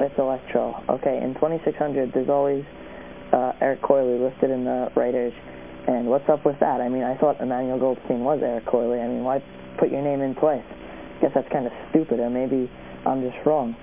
It's Electro. Okay, in 2600, there's always、uh, Eric Corley listed in the writers. And what's up with that? I mean, I thought Emmanuel Goldstein was Eric Corley. I mean, why put your name in place? I guess that's kind of stupid, or maybe I'm just wrong.